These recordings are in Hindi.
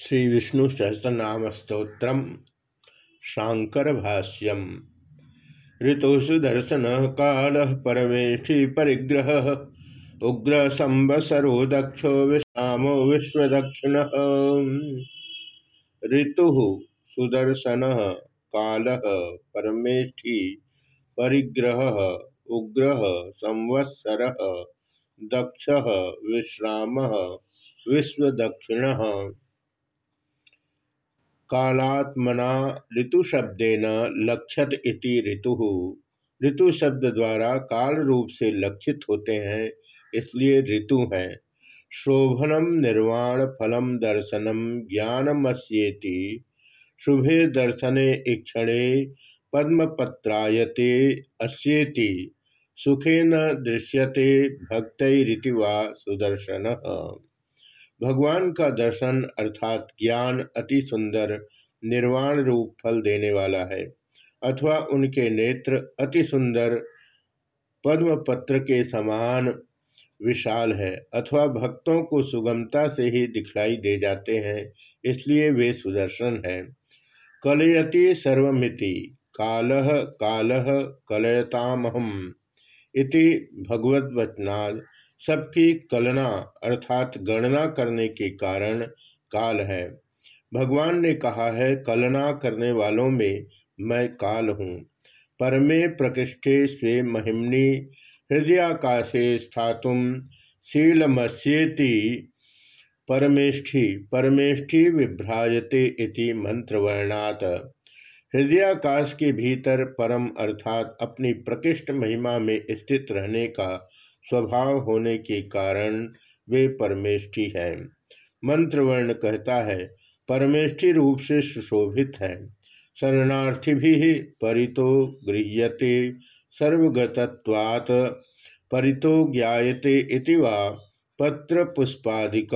श्री विष्णु सहस्रनाम स्त्रोत्र शांकर भाष्यम ऋतुषु दर्शन काल परमेष्ठि परिग्रह उग्र संवसरो दक्षो विश्रामो विश्वदक्षिण। ऋतु सुदर्शन, काल परमेष्ठि परिग्रह उग्र संवत्सर, दक्ष विश्राम, विश्वदक्षिण। कालात्मना ऋतुशब्देन लक्षत इति ऋतु। ऋतु शब्द द्वारा काल रूप से लक्षित होते हैं, इसलिए ऋतु हैं। शोभनम निर्वाण फलम दर्शनम ज्ञानमस्येति शुभे दर्शने इक्षणे पद्मपत्रायते अस्येति। न दृश्यते भक्तरिति वा सुदर्शन। भगवान का दर्शन अर्थात ज्ञान अति सुंदर, निर्वाण रूप फल देने वाला है, अथवा उनके नेत्र अति सुंदर पद्म पत्र के समान विशाल है, अथवा भक्तों को सुगमता से ही दिखलाई दे जाते हैं, इसलिए वे सुदर्शन हैं। कलयति सर्वमिति, काल काल कलयतामहम इति भगवत सबकी कलना अर्थात गणना करने के कारण काल है। भगवान ने कहा है, कलना करने वालों में मैं काल हूँ। परमे प्रकृष्ठे स्वे महिमनी हृदयाकाशे स्थातुम शीलमस्येति परमेष्ठि परमेष्ठि विभ्राजते इति मंत्रवर्णात। हृदयाकाश के भीतर परम अर्थात अपनी प्रकृष्ट महिमा में स्थित रहने का स्वभाव होने के कारण वे परमेष्ठि हैं। मंत्रवर्ण कहता है, परमेष्ठि रूप से सुशोभित है। शरणार्थी भी परितो गृह्यते, सर्वगतत्वात् परितो ज्ञायते इति वा पत्र पुष्पाधिक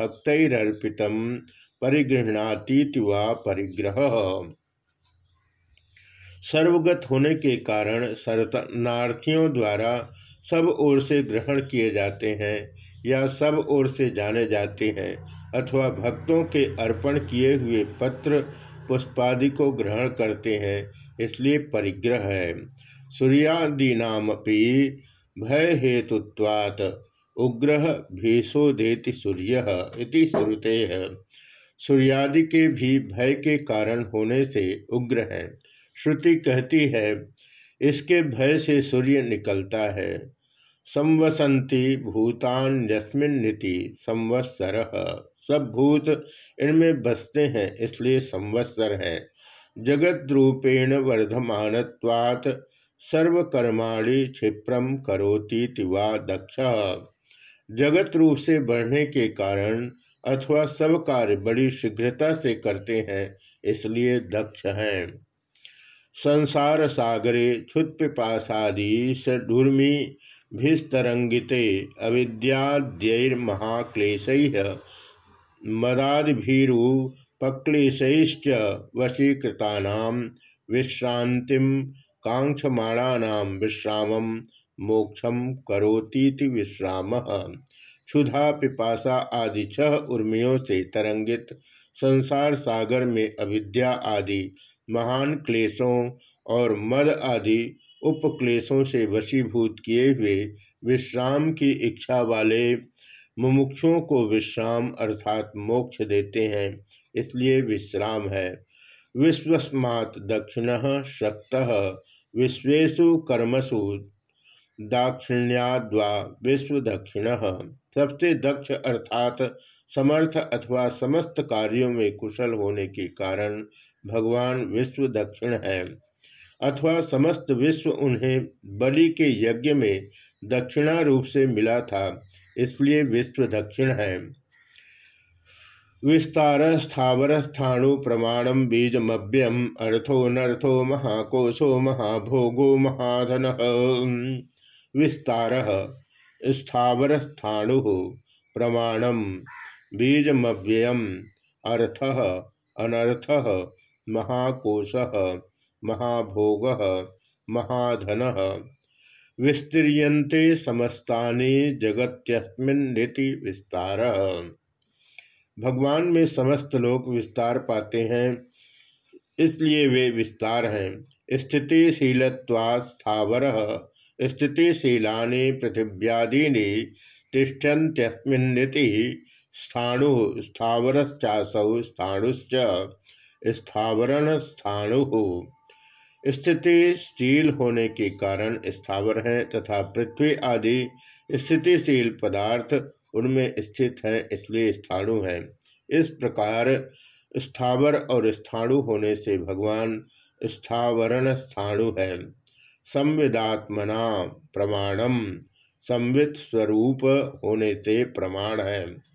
भक्तरर्पित परिगृहणातीति वा परिग्रह। सर्वगत होने के कारण शरणार्थियों द्वारा सब ओर से ग्रहण किए जाते हैं या सब ओर से जाने जाते हैं, अथवा भक्तों के अर्पण किए हुए पत्र पुष्पादि को ग्रहण करते हैं, इसलिए परिग्रह है। सूर्यादीनामपि भय हेतुत्वात् उग्र भीषो देति सूर्य इति श्रुते है। सूर्यादि के भी भय के कारण होने से उग्र हैं। श्रुति कहती है इसके भय से सूर्य निकलता है। संवसंती भूतान्यस्मिन्निति संवत्सर। सब भूत इनमें बसते हैं, इसलिए संवत्सर है। जगत रूपेण वर्धमानत्वात् सर्वकर्माणि क्षिप्रम करोती तिवा दक्ष। जगत रूप से बढ़ने के कारण अथवा सब कार्य बड़ी शीघ्रता से करते हैं, इसलिए दक्ष हैं। संसार सागरे क्षुत्पिपासादि सढूर्मी भिस्तरंगिते अविद्याद्यैर्महाक्लेश मदादिभीरुपक्लेशैश्च वशीकृता विश्रांति कांक्षमाणा विश्राम मोक्षम करोतीति विश्राम। क्षुधा, पिपासा आदि छह उर्मियों से तरंगित संसार सागर में अविद्या आदि महान क्लेशों और मद आदि उपक्लेशों से वशीभूत किए हुए विश्राम की इच्छा वाले मुमुक्षुओं को विश्राम अर्थात मोक्ष देते हैं, इसलिए विश्राम है। विश्वस्मात् दक्षिण शक्त विश्वेशु कर्मसु दाक्षिण्याद्वा विश्व दक्षिण सबसे दक्ष अर्थात समर्थ अथवा समस्त कार्यों में कुशल होने के कारण भगवान विश्व दक्षिण है, अथवा समस्त विश्व उन्हें बलि के यज्ञ में दक्षिणा रूप से मिला था, इसलिए विश्व दक्षिण है। विस्तार स्थावर स्थाणु प्रमाणम बीजमभ्यम अर्थो नर्थो महाकोशो महाभोगो महाधन। विस्तार स्थावर स्थाणु प्रमाणम बीजमव्ययम अर्थ अनर्थ महाकोश महाभोग, महाधन। विस्तीयते समस्ता जगत्यस्मिन्निति विस्तार। भगवान में समस्त लोग विस्तार पाते हैं, इसलिए वे विस्तार हैं। स्थितिशीलत्वा स्थावर, स्थितिशीलानि पृथिव्यादीनि तिष्ठन्त्यस्मिन्निति स्थाणु, स्थावरश्चासौ स्थाणुश्च। स्थावरण स्थाणु। स्थिति स्थितिशील होने के कारण स्थावर है तथा पृथ्वी आदि स्थितिशील पदार्थ उनमें स्थित है, इसलिए स्थाणु हैं। इस प्रकार स्थावर और स्थाणु होने से भगवान स्थावरण स्थाणु है। संविदात्मना प्रमाणम, संवित स्वरूप होने से प्रमाण है।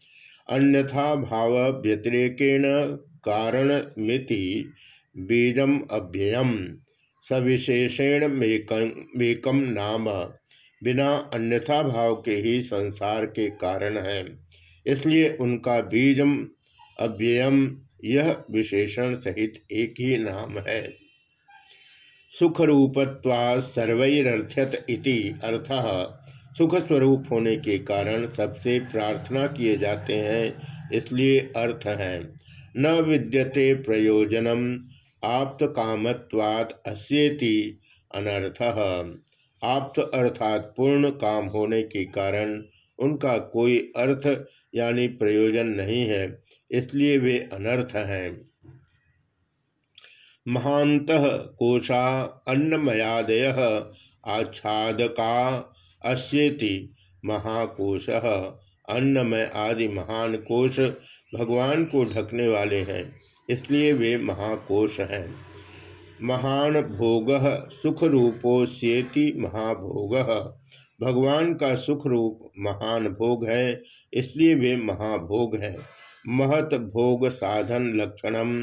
अन्यथा भाव व्यतिरेकेण कारण मिति बीजम अव्ययम। सविशेषेण मेकम नाम बिना अन्यथा भाव के ही संसार के कारण है। इसलिए उनका बीजम अव्ययम यह विशेषण सहित एक ही नाम है। सुख रूपत्वा सर्वैरर्थ्यत इति अर्थ सुख स्वरूप होने के कारण सबसे प्रार्थना किए जाते हैं, इसलिए अर्थ है। न विद्यते प्रयोजनम, आप्त कामत्वाद अस्येति अनर्थ। आप्त अर्थात पूर्ण काम होने के कारण उनका कोई अर्थ यानी प्रयोजन नहीं है, इसलिए वे अनर्थ हैं। महांत कोशा अन्नमयादय, आच्छादका अस्येति महाकोश। अन्नमय आदि महान कोश भगवान को ढकने वाले हैं, इसलिए वे महाकोश हैं। महान भोग सुख रूपो रूपोस्येति महाभोग। भगवान का सुख रूप महान भोग है, इसलिए वे महाभोग हैं। महत भोग साधन लक्षणम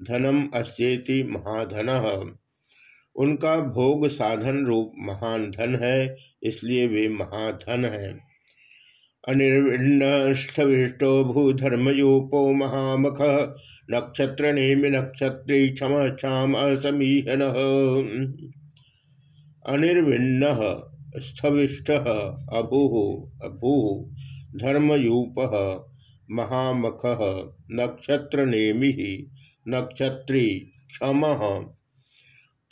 धनम अस्येति महाधन। उनका भोग साधन रूप महान धन है, इसलिए वे महाधन हैं। अनिर्विष्टो भूधर्मयोपो महामख नक्षत्र नेमि नक्षत्री क्षम क्षाम असमीहन। अनिर्विण्ण स्थविष्ट अभु, अभू, धर्मयूप, महामख नक्षत्र नेमि नक्षत्री क्षम।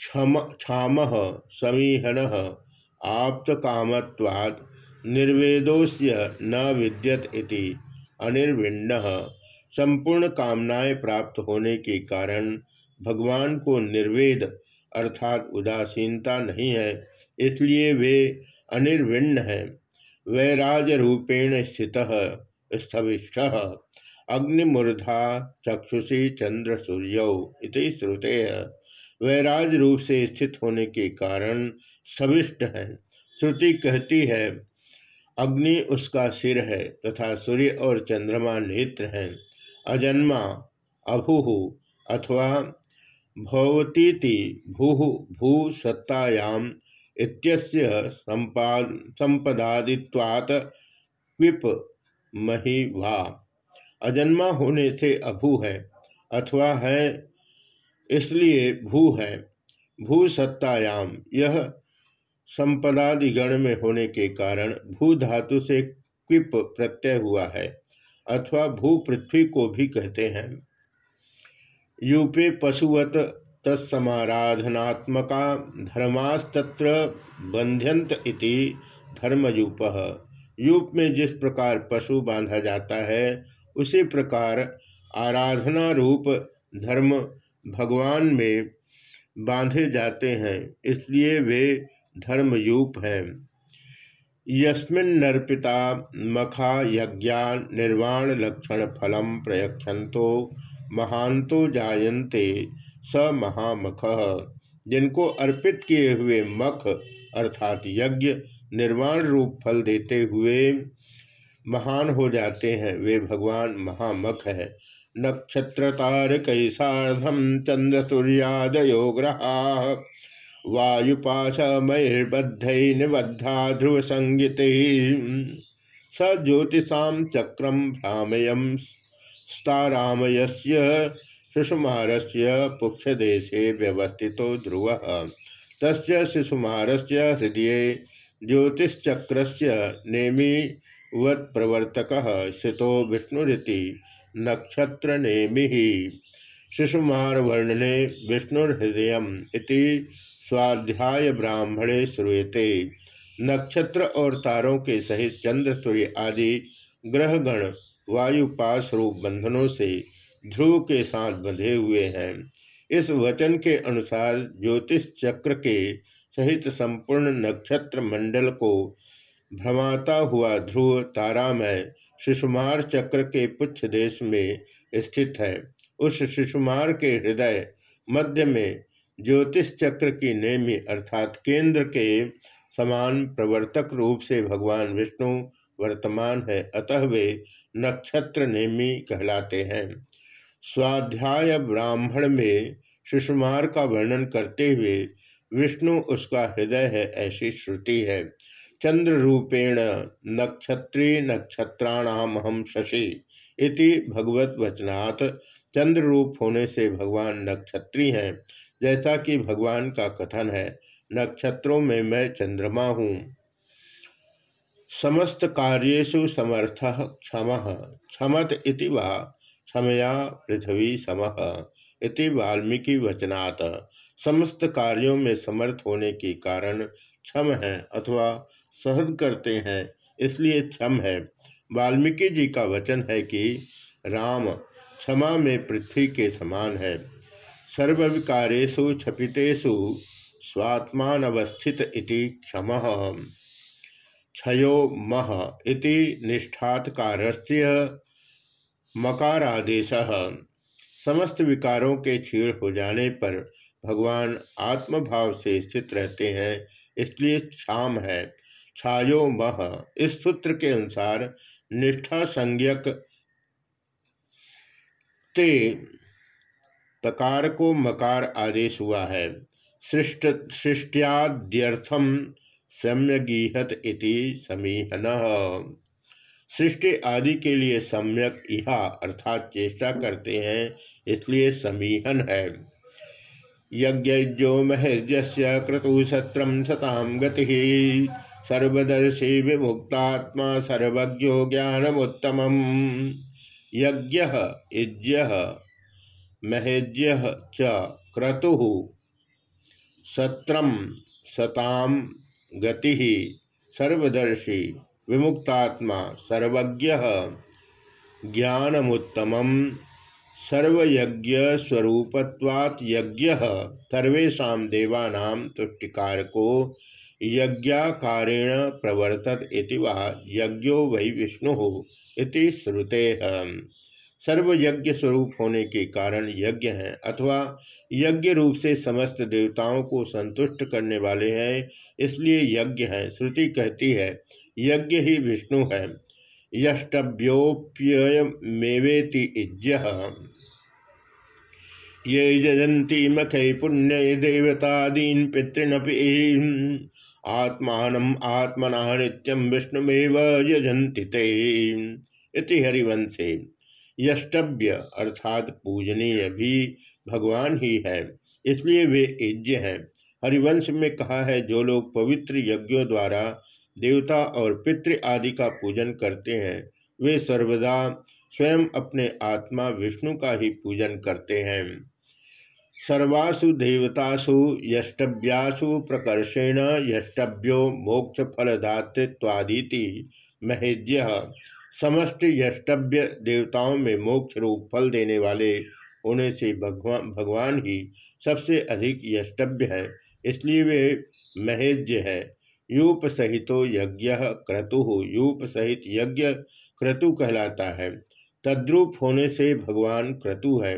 क्षम, क्षाम, समीहन, आप्तकामत्वात् निर्वेदोस्य न विद्यत इति अनिर्विण्ण। संपूर्ण कामनाएँ प्राप्त होने के कारण भगवान को निर्वेद अर्थात उदासीनता नहीं है, इसलिए वे अनिर्विण्ण हैं। वैराज रूपेण स्थित स्थविष्ठ अग्निमूर्धा, चक्षुषी, चंद्र, सूर्य इति श्रुते। वैराज रूप से स्थित होने के कारण सविष्ट हैं। श्रुति कहती है, अग्नि उसका सिर है तथा सूर्य और चंद्रमा नेत्र हैं। अजन्मा, अभुहु अथवा भवतीति भू भू सत्तायाम इत्यस्य संपाद, संपदादित्वात् क्विप महिवा। अजन्मा होने से अभू है अथवा है इसलिए भू है भू सत्तायाम यह संपदादिगण में होने के कारण भू धातु से क्विप प्रत्यय हुआ है, अथवा भू पृथ्वी को भी कहते हैं। यूपे पशुवत तत्समाराधनात्मका धर्मास्तत्र बंध्यंत इति धर्मयूप। यूप में जिस प्रकार पशु बांधा जाता है, उसी प्रकार आराधना रूप धर्म भगवान में बांधे जाते हैं, इसलिए वे धर्मयूप है। यस्मिन्नर्पिता मखा यज्ञा निर्वाण लक्षण फलम प्रयक्षंतो महांतो जायन्ते स महामख। जिनको अर्पित किए हुए मख अर्थात यज्ञ निर्वाण रूप फल देते हुए महान हो जाते हैं, वे भगवान महामख है। नक्षत्र तारक साधम चंद्र सूर्यादयो ग्रहा वायुपाशमयर्बद्ध निबद्धा ध्रुव संगीत स ज्योतिषा चक्रम भ्रामयम स्तारामयस्य सुषुमारस्य पुक्षदेशे व्यवस्थितो ध्रुव। तस्य शिशुमारस्य हृदय ज्योतिश्चक्रस्य नेमिवत्प्रवर्तक स्थितो विष्णुरीति। नक्षत्र नेमि शिशुमार वर्णने विष्णुहृदय स्वाध्याय ब्राह्मणे श्रूयते। नक्षत्र और तारों के सहित चंद्र, सूर्य आदि ग्रहगण वायुपास रूप बंधनों से ध्रुव के साथ बंधे हुए हैं। इस वचन के अनुसार ज्योतिष चक्र के सहित संपूर्ण नक्षत्र मंडल को भ्रमाता हुआ ध्रुव, तारामय शिशुमार चक्र के पुच्छ देश में स्थित है। उस शिशुमार के हृदय मध्य में ज्योतिष चक्र की नेमी अर्थात केंद्र के समान प्रवर्तक रूप से भगवान विष्णु वर्तमान है, अतः वे नक्षत्र नेमी कहलाते हैं। स्वाध्याय ब्राह्मण में सुषमार का वर्णन करते हुए विष्णु उसका हृदय है ऐसी श्रुति है। चंद्र रूपेण नक्षत्री नक्षत्राणाम हम शशि इति भगवत वचनात् चंद्र रूप होने से भगवान नक्षत्री हैं। जैसा कि भगवान का कथन है, नक्षत्रों में मैं चंद्रमा हूँ। समस्त कार्येशु समर्थ क्षम, क्षमत इति वा क्षमया पृथ्वी सम इति वाल्मीकि वचनात्। समस्त कार्यों में समर्थ होने के कारण क्षम है अथवा सहन करते हैं, इसलिए क्षम है। वाल्मीकि जी का वचन है कि राम क्षमा में पृथ्वी के समान है। सर्वविकारेशु स्वात्मान अवस्थित इति क्षम। क्षयो मह इति निष्ठातकारस्य मकारादेश। समस्त विकारों के क्षीण हो जाने पर भगवान आत्मभाव से स्थित रहते हैं, इसलिए क्षाम है। छायो मह इस सूत्र के अनुसार निष्ठा संज्ञक ते तकार को मकार आदेश हुआ है। सृष्ट सृष्टियाद्यर्थम सम्यगीहत इति समीहन। सृष्टि आदि के लिए सम्यक इहा अर्थात चेष्टा करते हैं, इसलिए समीहन है। यज्ञो महेज्य क्रतु सत्रम सताम गति। सर्वदर्शी विमुक्तात्मा सर्वज्ञो ज्ञानमुत्तम यज्ञ इज्य महेज्य च क्रतु। सत्रम, सताम, गति, सर्वदर्शी, विमुक्तात्मा, सर्वज्ञ ज्ञानमुत्तम सर्वयज्ञ स्वरूपत्वात् यज्ञ। सर्वेशा देवानां तुष्टिकारको यज्ञाकारेण प्रवर्तत इति वा यज्ञो वै विष्णु इति श्रुते। सर्वयज्ञ स्वरूप होने के कारण यज्ञ हैं अथवा यज्ञ रूप से समस्त देवताओं को संतुष्ट करने वाले हैं, इसलिए यज्ञ हैं। श्रुति कहती है, यज्ञ ही विष्णु है। यष्टव्योप्यमेवेति इज्य ये जजंती मखै पुण्य देवतादीन पितृनपि आत्मान आत्मना नित्यम विष्णुमेव यजंति ते। इति हरिवंशे। यष्टव्य अर्थात पूजनीय भी भगवान ही है। इसलिए वे यज्ञ हैं। हरिवंश में कहा है, जो लोग पवित्र यज्ञों द्वारा देवता और पितृ आदि का पूजन करते हैं, वे सर्वदा स्वयं अपने आत्मा विष्णु का ही पूजन करते हैं। सर्वासु देवतासु यष्टव्यासु प्रकर्षेण यष्टव्यो मोक्ष फलदातृत्वादिति महेज्य समस्त यष्टव्य देवताओं में मोक्ष रूप फल देने वाले होने से भगवान भगवान ही सबसे अधिक यष्टव्य है, इसलिए वे महेज्य है। यूप सहितो यज्ञ क्रतु, यूप सहित यज्ञ क्रतु कहलाता है। तद्रूप होने से भगवान क्रतु है।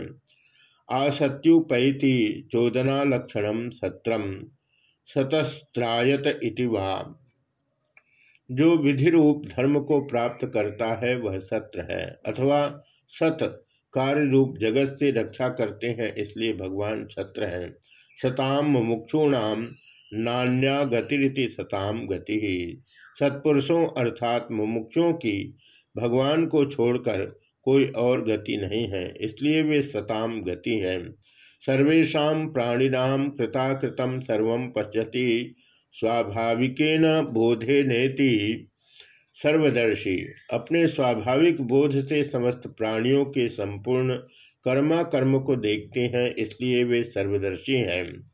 आसत्युपैति चोदना लक्षण सत्रम सतस्त्रायत इति वा जो विधि रूप धर्म को प्राप्त करता है, वह सत्र है, अथवा सत कार्य रूप जगत से रक्षा करते हैं, इसलिए भगवान सत्र हैं। सताम मुमुक्षुणाम नान्या गतिरिति सताम गति। ही सत्पुरुषों अर्थात मुमुक्षों की भगवान को छोड़कर कोई और गति नहीं है, इसलिए वे सताम गति है। सर्वेशा प्राणिनाम कृताकृतम सर्व पश्यति, स्वाभाविकेन बोधे नेति। सर्वदर्शी, अपने स्वाभाविक बोध से समस्त प्राणियों के संपूर्ण कर्मा कर्म को देखते हैं, इसलिए वे सर्वदर्शी हैं।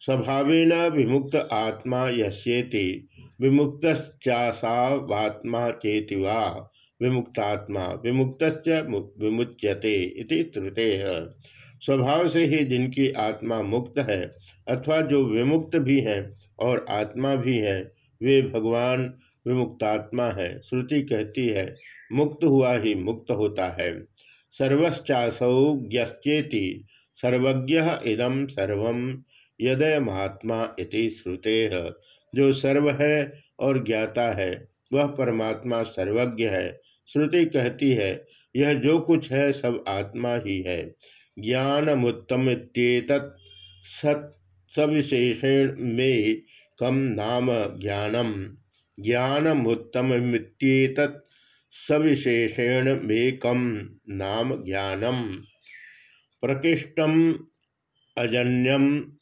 स्वभावेन विमुक्त आत्मा यश्येति विमुक्तश्चासावात्मा चेति वा। विमुक्तात्मा विमुक्त विमुच्यते इति श्रुते स्वभाव से ही जिनकी आत्मा मुक्त है, अथवा जो विमुक्त भी हैं और आत्मा भी है, वे भगवान विमुक्तात्मा है। श्रुति कहती है, मुक्त हुआ ही मुक्त होता है। सर्वश्चासौ सर्वज्ञ इदम सर्व यदय महात्मा इति श्रुते। जो सर्व है और ज्ञाता है वह परमात्मा सर्वज्ञ है। श्रुति कहती है, यह जो कुछ है, सब आत्मा ही है। ज्ञानमुत्तम सत सविशेषण में कम नाम ज्ञानम। ज्ञानमुत्तमेत सविशेषेण में कम नाम ज्ञानम। प्रकृष्टम अजन्यम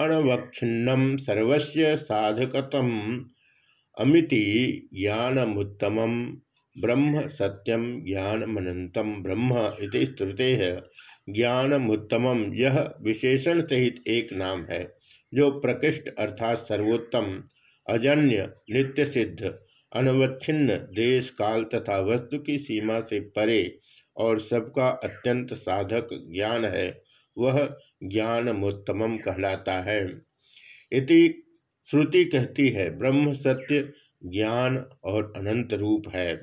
अणवक्षिन्नम सर्वस्य साधकतम अमिति ज्ञानमुत्तम, ब्रह्म सत्यम ज्ञानमनंतम ब्रह्म इति श्रुते है। ज्ञानमुत्तम यह विशेषण सहित एक नाम है, जो प्रकृष्ट अर्थात सर्वोत्तम, अजन्य नित्य सिद्ध अनवच्छिन्न देश, काल तथा वस्तु की सीमा से परे और सबका अत्यंत साधक ज्ञान है, वह ज्ञानमोत्तम कहलाता है। इति श्रुति कहती है ब्रह्म सत्य ज्ञान और अनंत रूप है।